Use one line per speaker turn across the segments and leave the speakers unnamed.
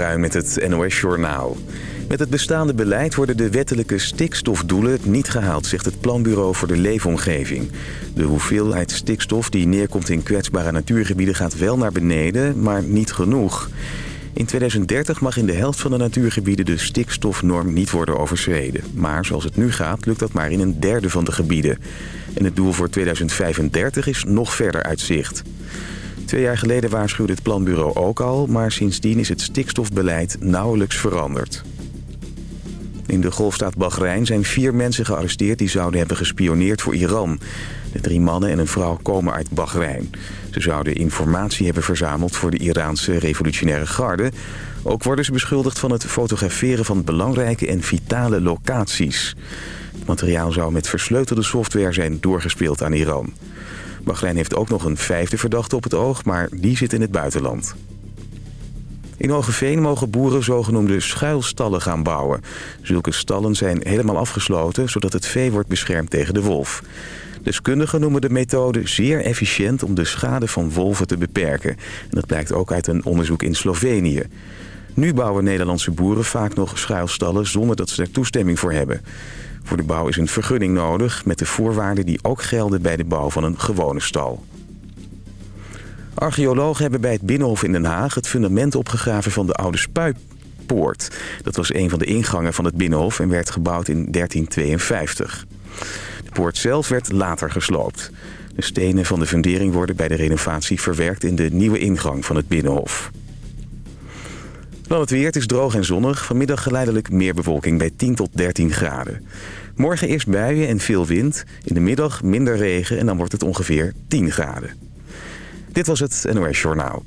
Ruim met het NOS Journaal. Met het bestaande beleid worden de wettelijke stikstofdoelen niet gehaald... zegt het Planbureau voor de Leefomgeving. De hoeveelheid stikstof die neerkomt in kwetsbare natuurgebieden... gaat wel naar beneden, maar niet genoeg. In 2030 mag in de helft van de natuurgebieden de stikstofnorm niet worden overschreden. Maar zoals het nu gaat, lukt dat maar in een derde van de gebieden. En het doel voor 2035 is nog verder uit zicht. Twee jaar geleden waarschuwde het planbureau ook al... maar sindsdien is het stikstofbeleid nauwelijks veranderd. In de golfstaat Bahrein zijn vier mensen gearresteerd... die zouden hebben gespioneerd voor Iran. De drie mannen en een vrouw komen uit Bahrein. Ze zouden informatie hebben verzameld voor de Iraanse revolutionaire garde. Ook worden ze beschuldigd van het fotograferen van belangrijke en vitale locaties. Het materiaal zou met versleutelde software zijn doorgespeeld aan Iran. Bahrein heeft ook nog een vijfde verdachte op het oog, maar die zit in het buitenland. In Hogeveen mogen boeren zogenoemde schuilstallen gaan bouwen. Zulke stallen zijn helemaal afgesloten, zodat het vee wordt beschermd tegen de wolf. Deskundigen noemen de methode zeer efficiënt om de schade van wolven te beperken. En dat blijkt ook uit een onderzoek in Slovenië. Nu bouwen Nederlandse boeren vaak nog schuilstallen zonder dat ze er toestemming voor hebben. Voor de bouw is een vergunning nodig met de voorwaarden die ook gelden bij de bouw van een gewone stal. Archeologen hebben bij het Binnenhof in Den Haag het fundament opgegraven van de oude Spuipoort. Dat was een van de ingangen van het Binnenhof en werd gebouwd in 1352. De poort zelf werd later gesloopt. De stenen van de fundering worden bij de renovatie verwerkt in de nieuwe ingang van het Binnenhof. Dan het weer, het is droog en zonnig. Vanmiddag geleidelijk meer bewolking bij 10 tot 13 graden. Morgen eerst buien en veel wind. In de middag minder regen en dan wordt het ongeveer 10 graden. Dit was het NOS Journaal.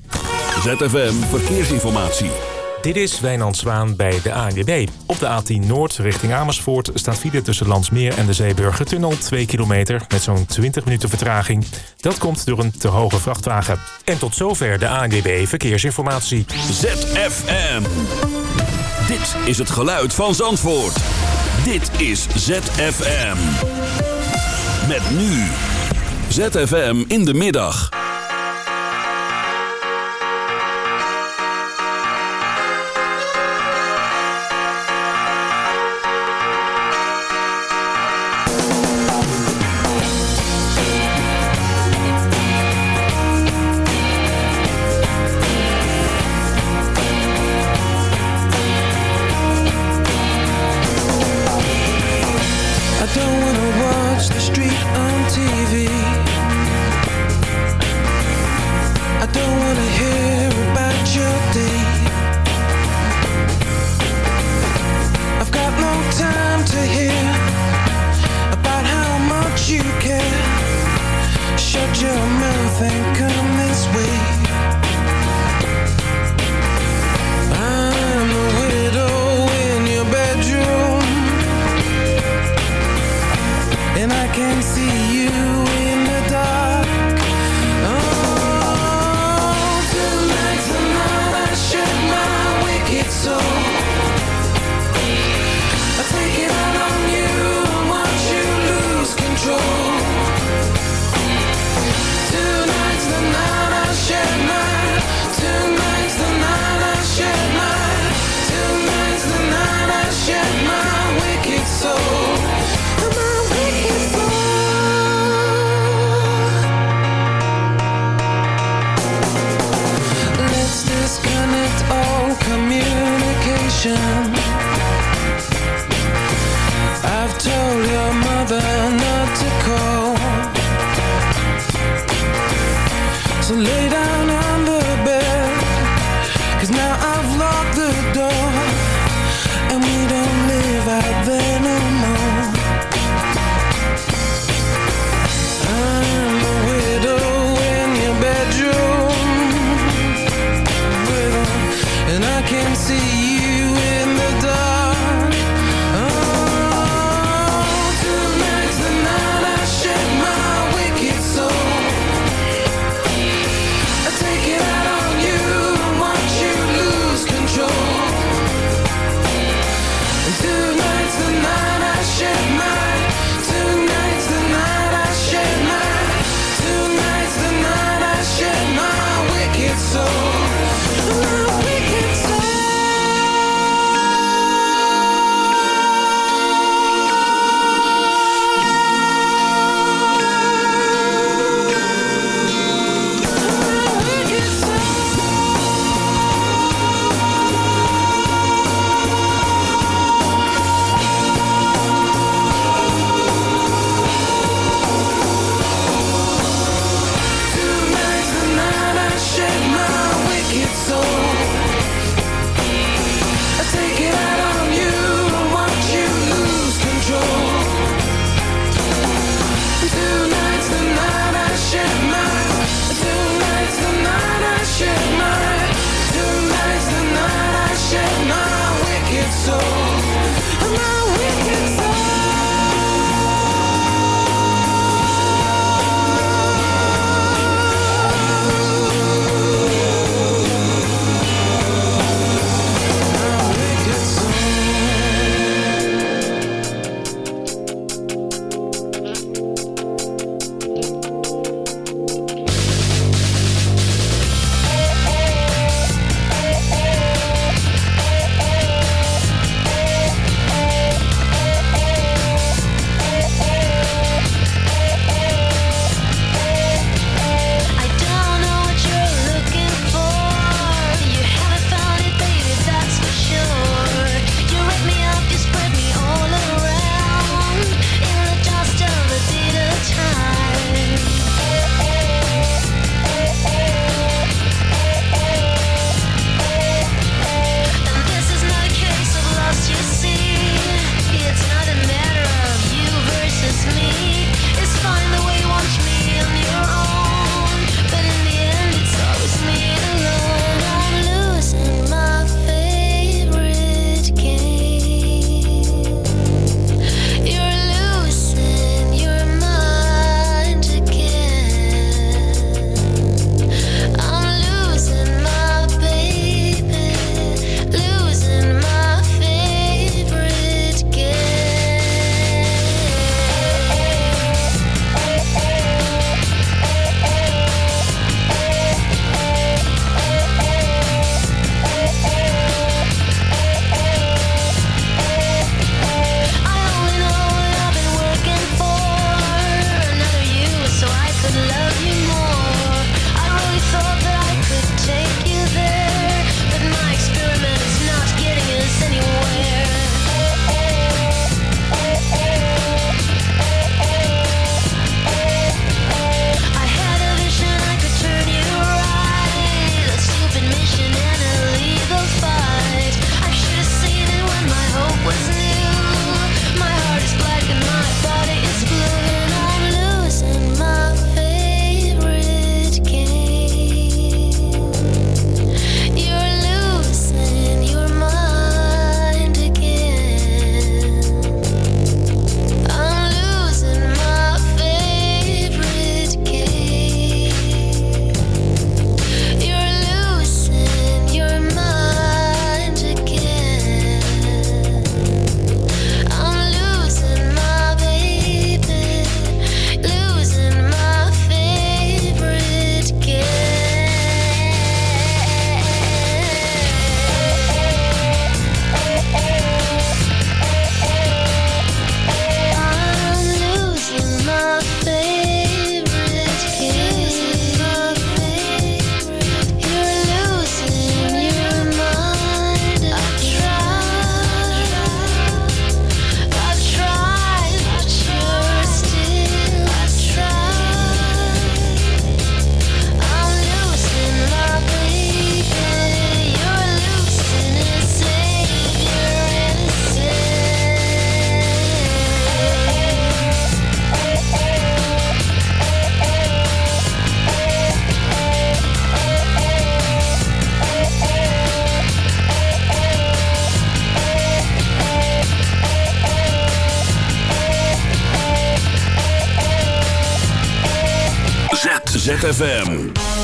ZFM Verkeersinformatie.
Dit is Wijnand Zwaan bij de ANWB. Op de A10 Noord richting Amersfoort staat file tussen Landsmeer en de Zeeburgertunnel 2 kilometer met zo'n 20 minuten vertraging. Dat komt door een te hoge vrachtwagen. En tot zover de ANWB Verkeersinformatie.
ZFM. Dit is het geluid van Zandvoort. Dit is ZFM. Met nu. ZFM in de middag.
ZFM.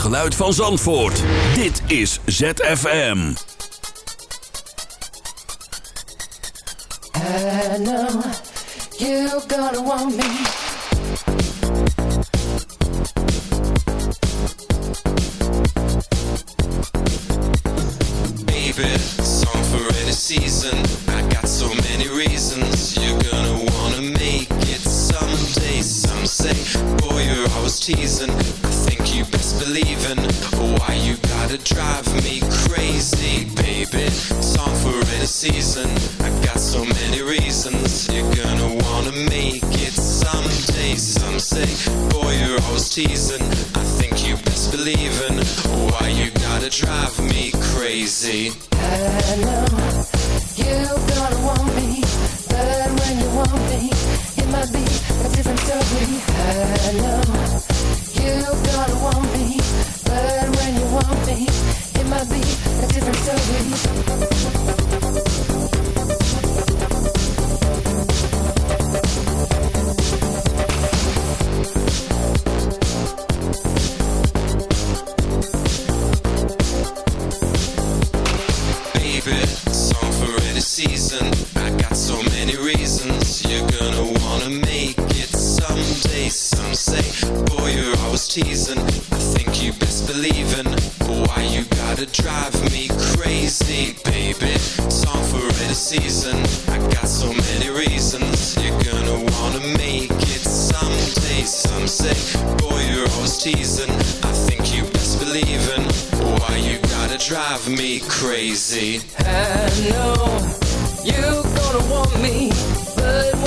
geluid van Zandvoort. Dit is ZFM.
You're gonna want me.
Baby, song for any season. I got so many reasons. You're gonna wanna make it someday. Some say, boy, you're always teasing. season. I got so many reasons. You're gonna wanna make it someday. Some say, boy, you're always teasing. I think you best believe in Why you gotta drive me crazy?
Hello.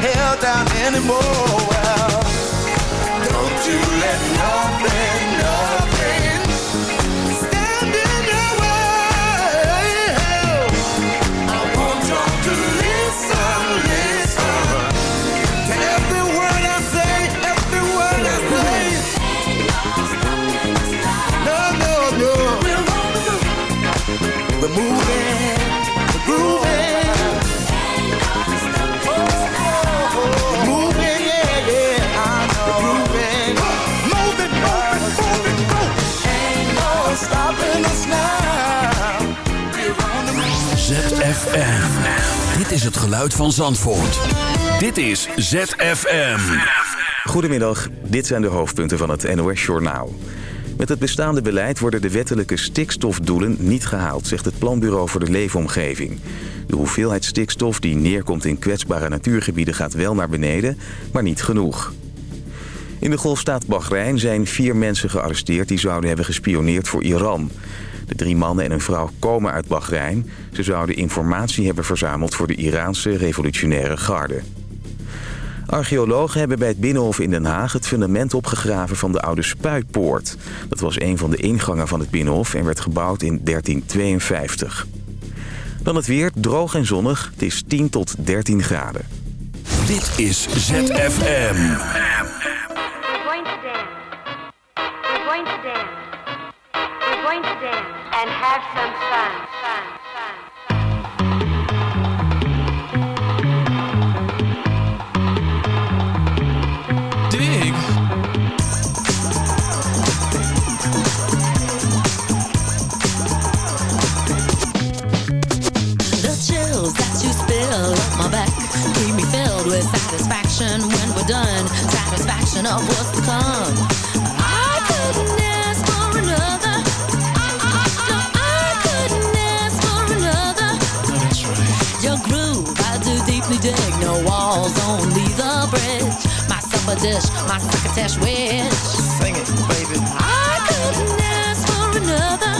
held down anymore. Well, don't you let nothing, nothing
ZFM. Dit is het geluid van Zandvoort. Dit is ZFM.
Goedemiddag, dit zijn de hoofdpunten van het NOS-journaal. Met het bestaande beleid worden de wettelijke stikstofdoelen niet gehaald... zegt het Planbureau voor de Leefomgeving. De hoeveelheid stikstof die neerkomt in kwetsbare natuurgebieden gaat wel naar beneden, maar niet genoeg. In de golfstaat Bahrein zijn vier mensen gearresteerd... die zouden hebben gespioneerd voor Iran. De drie mannen en een vrouw komen uit Bahrein. Ze zouden informatie hebben verzameld voor de Iraanse revolutionaire garde. Archeologen hebben bij het Binnenhof in Den Haag het fundament opgegraven van de oude Spuitpoort. Dat was een van de ingangen van het Binnenhof en werd gebouwd in 1352. Dan het weer, droog en zonnig. Het is 10 tot 13 graden.
Dit is ZFM.
And have some fun. Fun. Fun.
Dig.
The chills that you spill up my back keep me filled with satisfaction when we're done. Satisfaction of what's to come. I couldn't do dig. No walls, only the bridge. My supper dish, my crocketesh wish.
Sing it, baby.
I couldn't ask for another.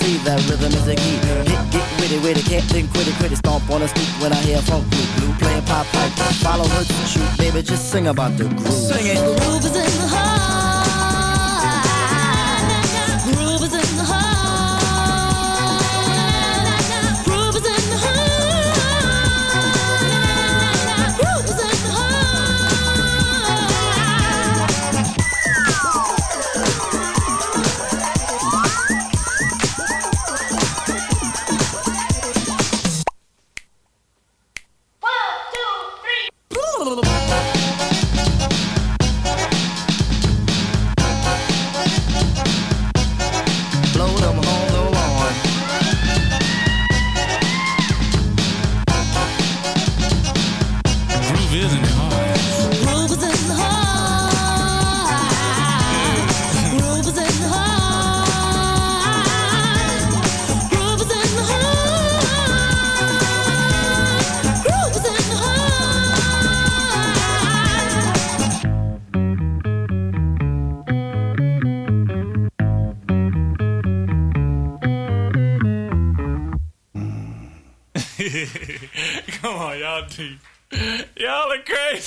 See that rhythm is the key. Get, get witty, witty, can't think, quit it, quit it. Stomp on the street when I hear funk blue, blue. Playing pop pipe, follow her to shoot. Baby, just sing about the groove. Sing it.
Groove is in the heart.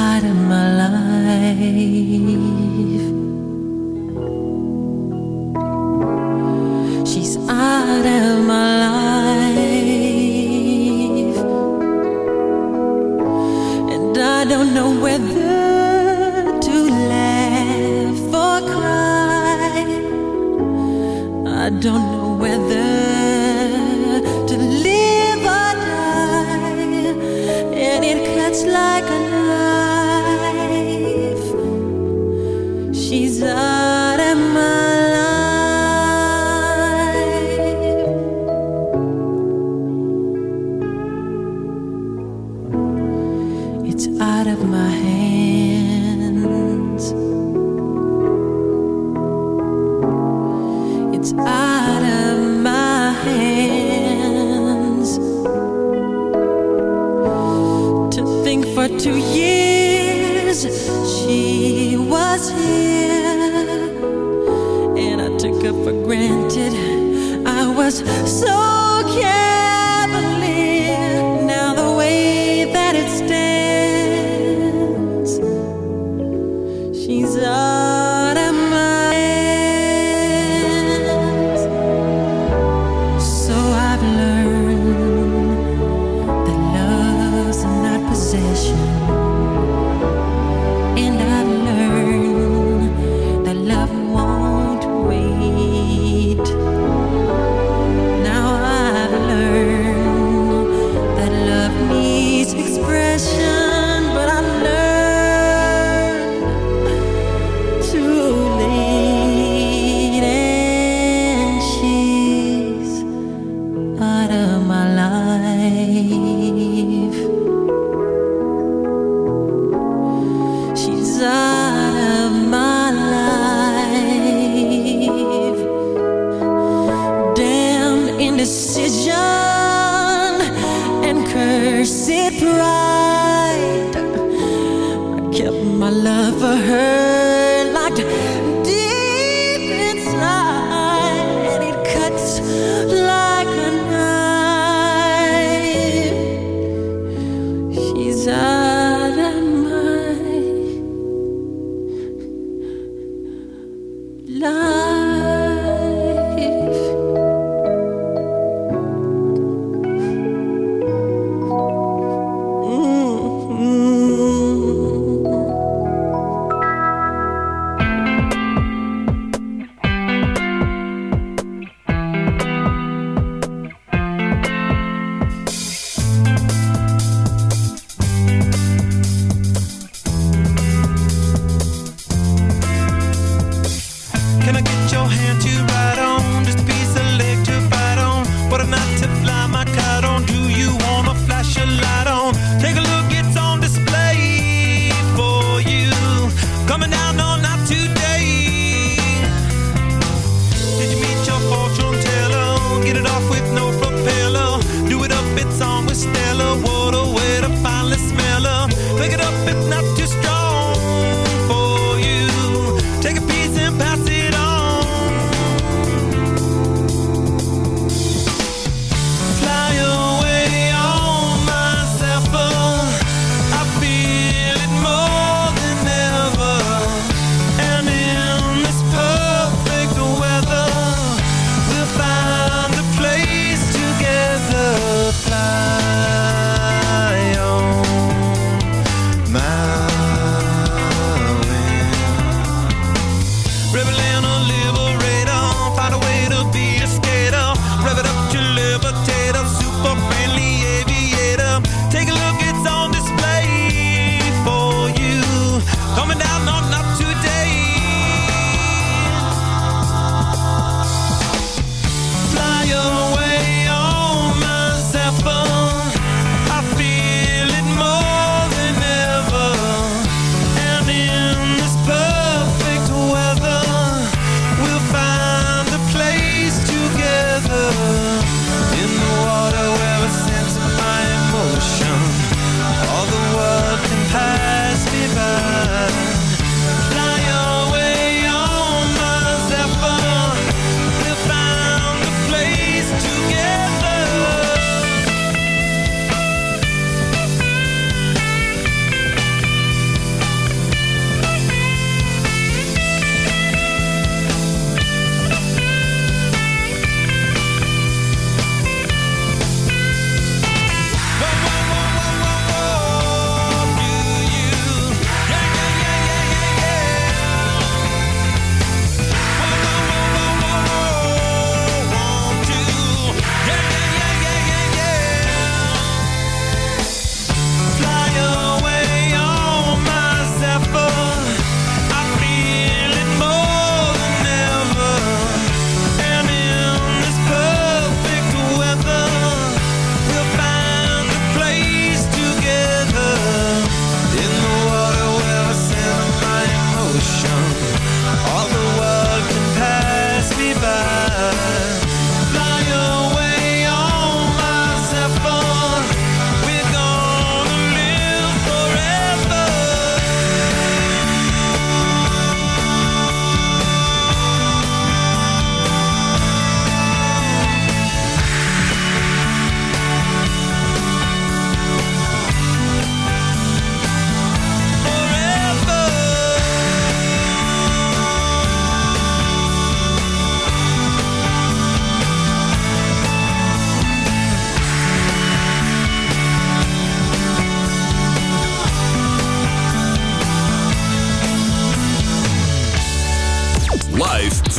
Out of my life.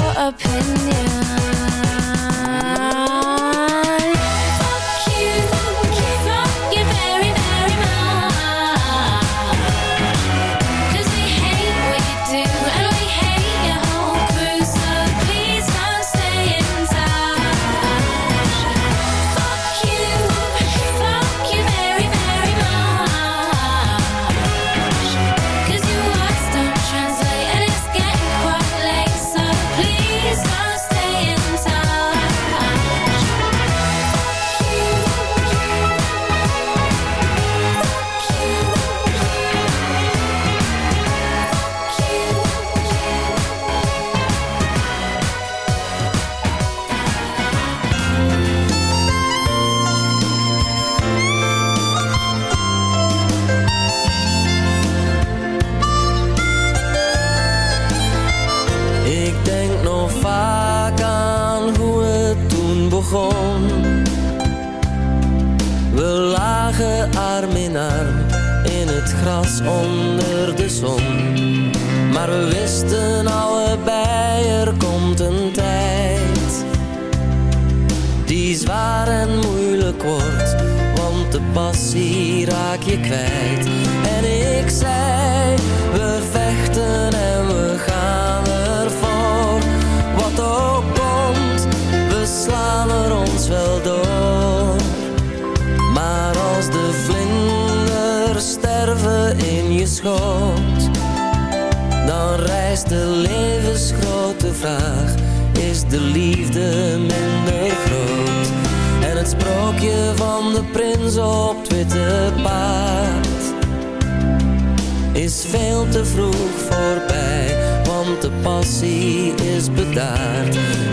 your opinion.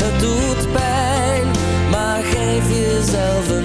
Het
doet pijn, maar geef jezelf een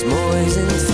Iets moois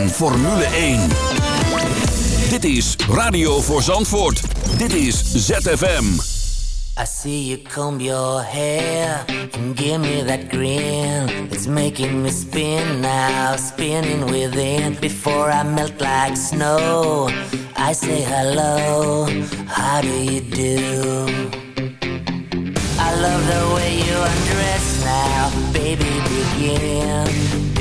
en Formule 1. Dit is Radio voor Zandvoort. Dit is ZFM.
I see you comb your hair and give me that grin. It's making me spin now, spinning within. Before I melt like snow, I say hello. How do you do? I love the way you undress now, baby. Begin.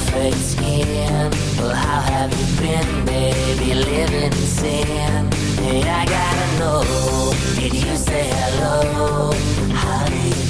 perfect skin. Well, how have you been, baby? Living sin. Hey, I gotta know. Did you say hello? How do you